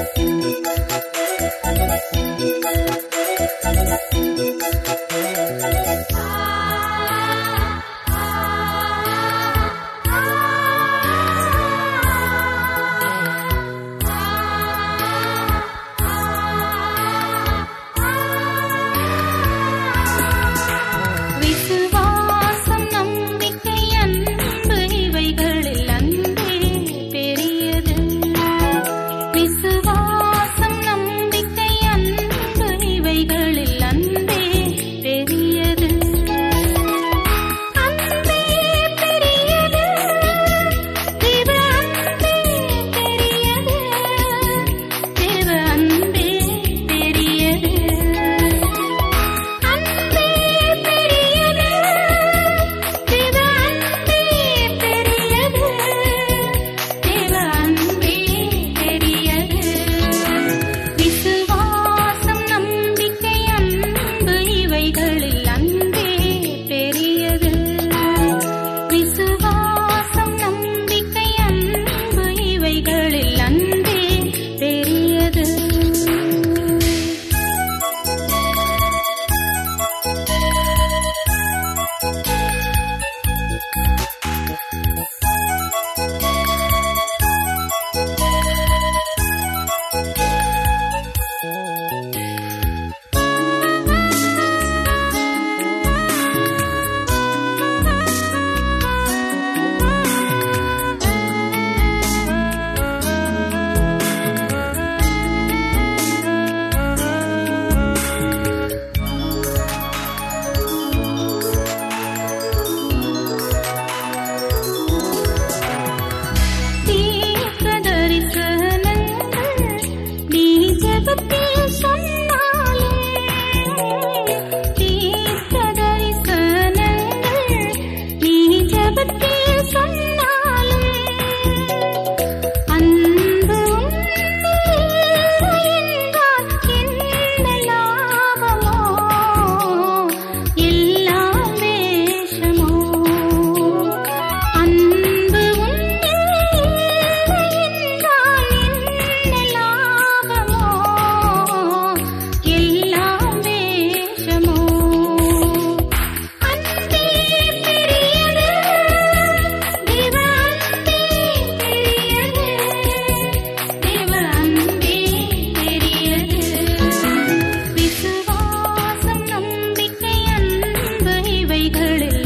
Thank you. பத்தே சொன்ன ಮಿಥಿಗಳೇ